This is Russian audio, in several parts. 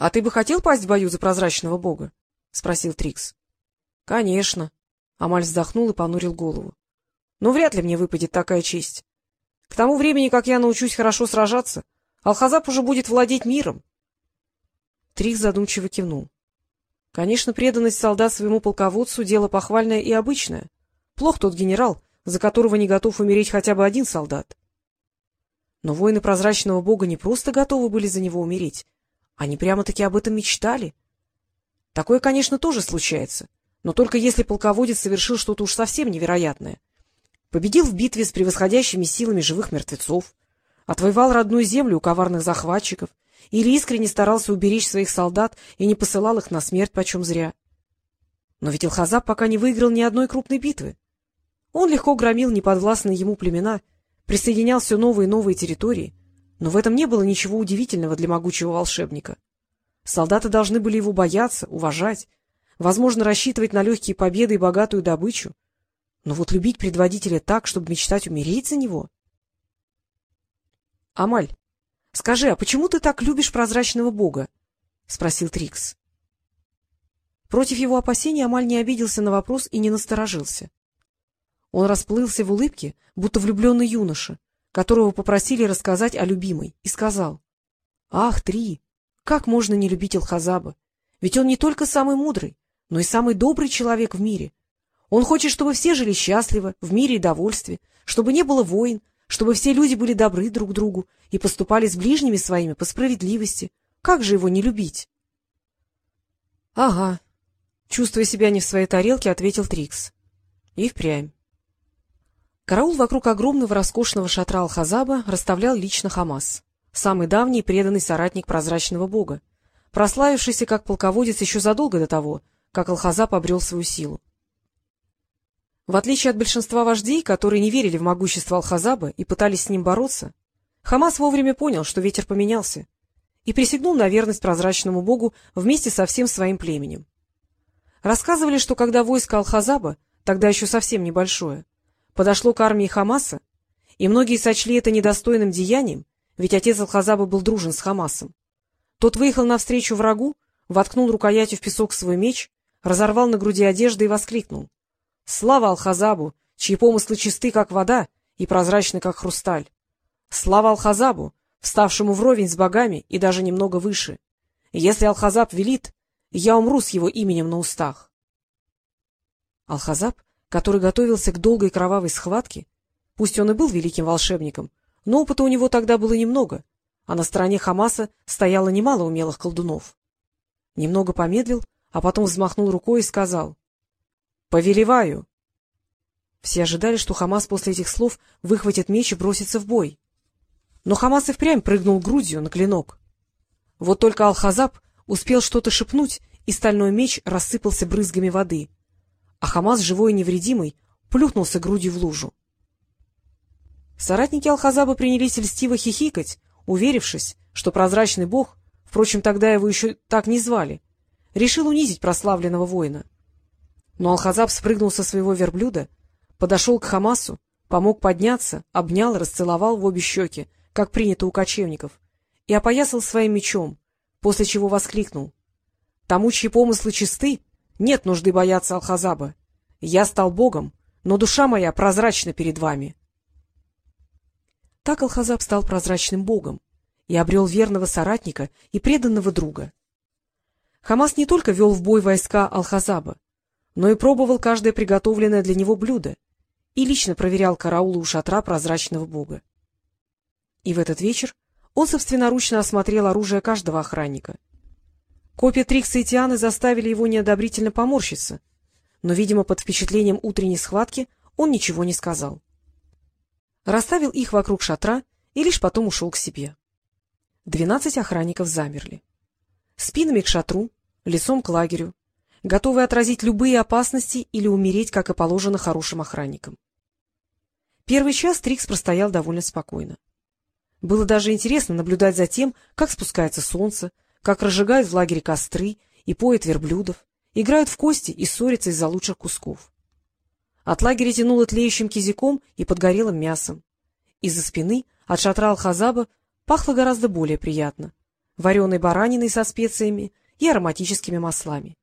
— А ты бы хотел пасть в бою за прозрачного бога? — спросил Трикс. — Конечно. Амаль вздохнул и понурил голову. — Но вряд ли мне выпадет такая честь. К тому времени, как я научусь хорошо сражаться, Алхазап уже будет владеть миром. Трикс задумчиво кивнул. Конечно, преданность солдат своему полководцу — дело похвальное и обычное. Плох тот генерал, за которого не готов умереть хотя бы один солдат. Но воины прозрачного бога не просто готовы были за него умереть, они прямо-таки об этом мечтали. Такое, конечно, тоже случается, но только если полководец совершил что-то уж совсем невероятное. Победил в битве с превосходящими силами живых мертвецов, отвоевал родную землю у коварных захватчиков или искренне старался уберечь своих солдат и не посылал их на смерть почем зря. Но ведь Илхазаб пока не выиграл ни одной крупной битвы. Он легко громил неподвластные ему племена, присоединял все новые и новые территории, но в этом не было ничего удивительного для могучего волшебника. Солдаты должны были его бояться, уважать, возможно, рассчитывать на легкие победы и богатую добычу. Но вот любить предводителя так, чтобы мечтать умереть за него... — Амаль, скажи, а почему ты так любишь прозрачного бога? — спросил Трикс. Против его опасений Амаль не обиделся на вопрос и не насторожился. Он расплылся в улыбке, будто влюбленный юноша, которого попросили рассказать о любимой, и сказал, — Ах, Три, как можно не любить Алхазаба? Ведь он не только самый мудрый, но и самый добрый человек в мире. Он хочет, чтобы все жили счастливо, в мире и довольстве, чтобы не было войн, чтобы все люди были добры друг другу и поступали с ближними своими по справедливости. Как же его не любить? — Ага, — чувствуя себя не в своей тарелке, ответил Трикс. — И впрямь. Караул вокруг огромного роскошного шатра Алхазаба расставлял лично Хамас, самый давний преданный соратник прозрачного бога, прославившийся как полководец еще задолго до того, как Алхазаб обрел свою силу. В отличие от большинства вождей, которые не верили в могущество Алхазаба и пытались с ним бороться, Хамас вовремя понял, что ветер поменялся, и присягнул на верность прозрачному богу вместе со всем своим племенем. Рассказывали, что когда войско Алхазаба, тогда еще совсем небольшое, подошло к армии Хамаса, и многие сочли это недостойным деянием, ведь отец Алхазаба был дружен с Хамасом. Тот выехал навстречу врагу, воткнул рукоятью в песок свой меч, разорвал на груди одежды и воскликнул. — Слава Алхазабу, чьи помыслы чисты, как вода, и прозрачны, как хрусталь! Слава Алхазабу, вставшему вровень с богами и даже немного выше! Если Алхазаб велит, я умру с его именем на устах. Алхазаб который готовился к долгой кровавой схватке, пусть он и был великим волшебником, но опыта у него тогда было немного, а на стороне Хамаса стояло немало умелых колдунов. Немного помедлил, а потом взмахнул рукой и сказал — Повелеваю! Все ожидали, что Хамас после этих слов выхватит меч и бросится в бой. Но Хамас и впрямь прыгнул грудью на клинок. Вот только Алхазаб успел что-то шепнуть, и стальной меч рассыпался брызгами воды — а Хамас, живой и невредимый, плюхнулся грудью в лужу. Соратники Алхазаба принялись льстиво хихикать, уверившись, что прозрачный бог, впрочем, тогда его еще так не звали, решил унизить прославленного воина. Но Алхазаб спрыгнул со своего верблюда, подошел к Хамасу, помог подняться, обнял расцеловал в обе щеки, как принято у кочевников, и опоясал своим мечом, после чего воскликнул. — Тому, чьи помыслы чисты, нет нужды бояться Алхазаба. Я стал богом, но душа моя прозрачна перед вами. Так Алхазаб стал прозрачным богом и обрел верного соратника и преданного друга. Хамас не только вел в бой войска Алхазаба, но и пробовал каждое приготовленное для него блюдо и лично проверял караулы у шатра прозрачного бога. И в этот вечер он собственноручно осмотрел оружие каждого охранника — Копия Трикса и Тианы заставили его неодобрительно поморщиться, но, видимо, под впечатлением утренней схватки он ничего не сказал. Расставил их вокруг шатра и лишь потом ушел к себе. Двенадцать охранников замерли. Спинами к шатру, лицом к лагерю, готовые отразить любые опасности или умереть, как и положено хорошим охранникам. Первый час Трикс простоял довольно спокойно. Было даже интересно наблюдать за тем, как спускается солнце, как разжигают в лагере костры и поят верблюдов, играют в кости и ссорятся из-за лучших кусков. От лагеря тянуло тлеющим кизиком и подгорелым мясом. Из-за спины, от шатра Алхазаба, пахло гораздо более приятно. вареной бараниной со специями и ароматическими маслами.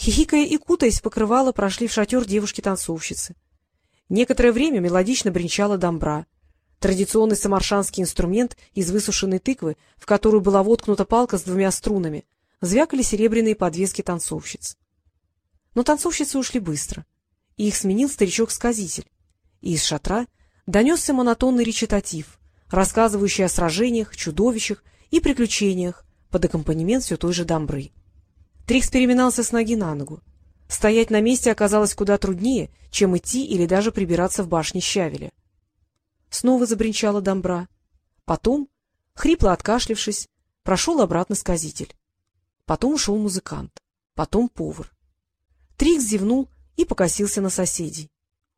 Хихикая и кутаясь, покрывало прошли в шатер девушки-танцовщицы. Некоторое время мелодично бренчала домбра, традиционный самаршанский инструмент из высушенной тыквы, в которую была воткнута палка с двумя струнами, звякали серебряные подвески танцовщиц. Но танцовщицы ушли быстро, и их сменил старичок-сказитель, и из шатра донесся монотонный речитатив, рассказывающий о сражениях, чудовищах и приключениях под аккомпанемент все той же домбры. Трикс переминался с ноги на ногу. Стоять на месте оказалось куда труднее, чем идти или даже прибираться в башне Щавеля. Снова забринчала домбра. Потом, хрипло откашлившись, прошел обратно сказитель. Потом ушел музыкант. Потом повар. Трикс зевнул и покосился на соседей.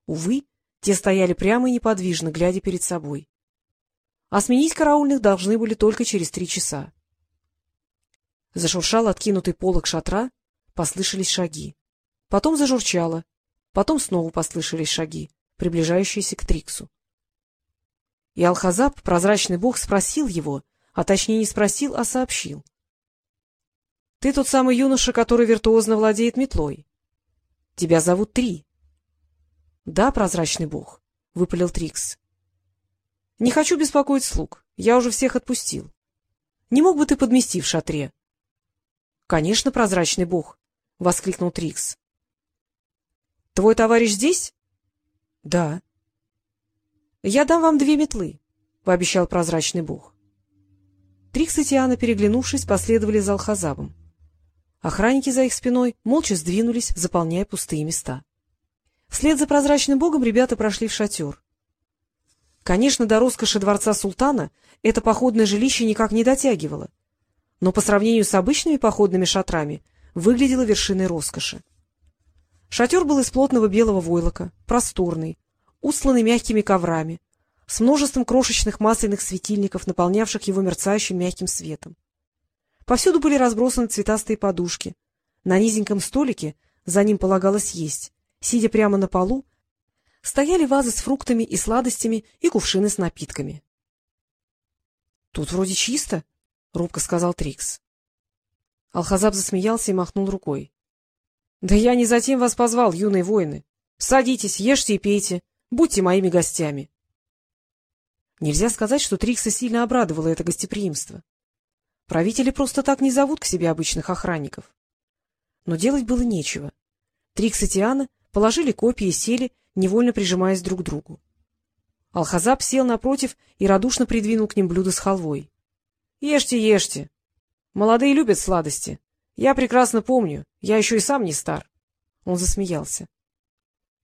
Увы, те стояли прямо и неподвижно, глядя перед собой. А сменить караульных должны были только через три часа. Зашуршал откинутый полог шатра, послышались шаги. Потом зажурчало, потом снова послышались шаги, приближающиеся к Триксу. И Алхазаб, прозрачный бог, спросил его, а точнее не спросил, а сообщил. — Ты тот самый юноша, который виртуозно владеет метлой. Тебя зовут Три. — Да, прозрачный бог, — выпалил Трикс. — Не хочу беспокоить слуг, я уже всех отпустил. Не мог бы ты подмести в шатре? — Конечно, прозрачный бог, — воскликнул Трикс. — Твой товарищ здесь? — Да. — Я дам вам две метлы, — пообещал прозрачный бог. Трикс и Тиана, переглянувшись, последовали за Алхазабом. Охранники за их спиной молча сдвинулись, заполняя пустые места. Вслед за прозрачным богом ребята прошли в шатер. Конечно, до роскоши дворца султана это походное жилище никак не дотягивало, но по сравнению с обычными походными шатрами выглядело вершиной роскоши. Шатер был из плотного белого войлока, просторный, устланный мягкими коврами, с множеством крошечных масляных светильников, наполнявших его мерцающим мягким светом. Повсюду были разбросаны цветастые подушки. На низеньком столике, за ним полагалось есть, сидя прямо на полу, стояли вазы с фруктами и сладостями и кувшины с напитками. — Тут вроде чисто, — робко сказал Трикс. Алхазаб засмеялся и махнул рукой. Да я не затем вас позвал, юные воины. Садитесь, ешьте и пейте, будьте моими гостями. Нельзя сказать, что Трикса сильно обрадовало это гостеприимство. Правители просто так не зовут к себе обычных охранников. Но делать было нечего. Трикс и Тиана положили копии и сели, невольно прижимаясь друг к другу. Алхазаб сел напротив и радушно придвинул к ним блюдо с халвой. — Ешьте, ешьте. Молодые любят сладости. Я прекрасно помню, я еще и сам не стар. Он засмеялся.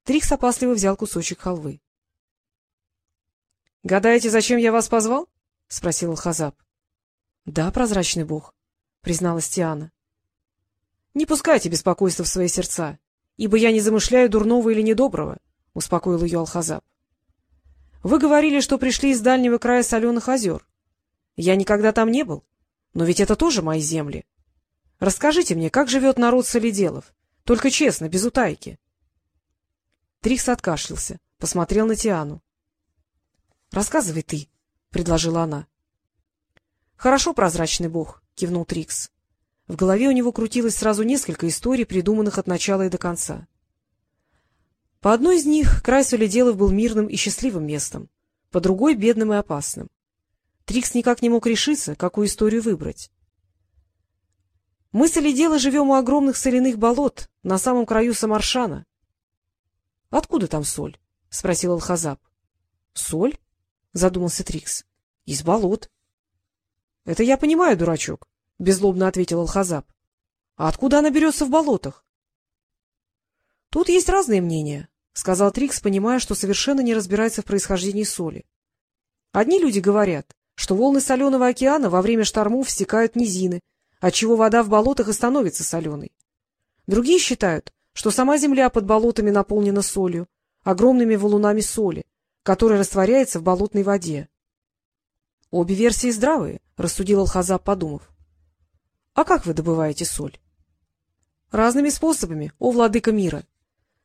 Трикс опасливо взял кусочек халвы. — Гадаете, зачем я вас позвал? — спросил Алхазаб. — Да, прозрачный бог, — призналась Тиана. — Не пускайте беспокойства в свои сердца, ибо я не замышляю дурного или недоброго, — успокоил ее Алхазаб. — Вы говорили, что пришли из дальнего края соленых озер. Я никогда там не был, но ведь это тоже мои земли. Расскажите мне, как живет народ Солиделов? Только честно, без утайки. Трикс откашлялся, посмотрел на Тиану. — Рассказывай ты, — предложила она. — Хорошо, прозрачный бог, — кивнул Трикс. В голове у него крутилось сразу несколько историй, придуманных от начала и до конца. По одной из них край Солиделов был мирным и счастливым местом, по другой — бедным и опасным. Трикс никак не мог решиться, какую историю выбрать. Мы с Оледела живем у огромных соляных болот, на самом краю Самаршана. — Откуда там соль? — спросил Алхазаб. — Соль? — задумался Трикс. — Из болот. — Это я понимаю, дурачок, — беззлобно ответил Алхазаб. — А откуда она берется в болотах? — Тут есть разные мнения, — сказал Трикс, понимая, что совершенно не разбирается в происхождении соли. Одни люди говорят, что волны соленого океана во время штормов стекают низины, отчего вода в болотах и становится соленой. Другие считают, что сама земля под болотами наполнена солью, огромными валунами соли, которая растворяется в болотной воде. — Обе версии здравые, — рассудил Алхазаб, подумав. — А как вы добываете соль? — Разными способами, о владыка мира.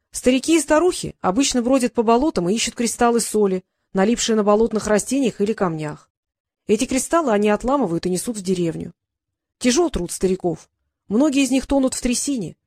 Старики и старухи обычно бродят по болотам и ищут кристаллы соли, налипшие на болотных растениях или камнях. Эти кристаллы они отламывают и несут в деревню. Тяжел труд стариков. Многие из них тонут в трясине.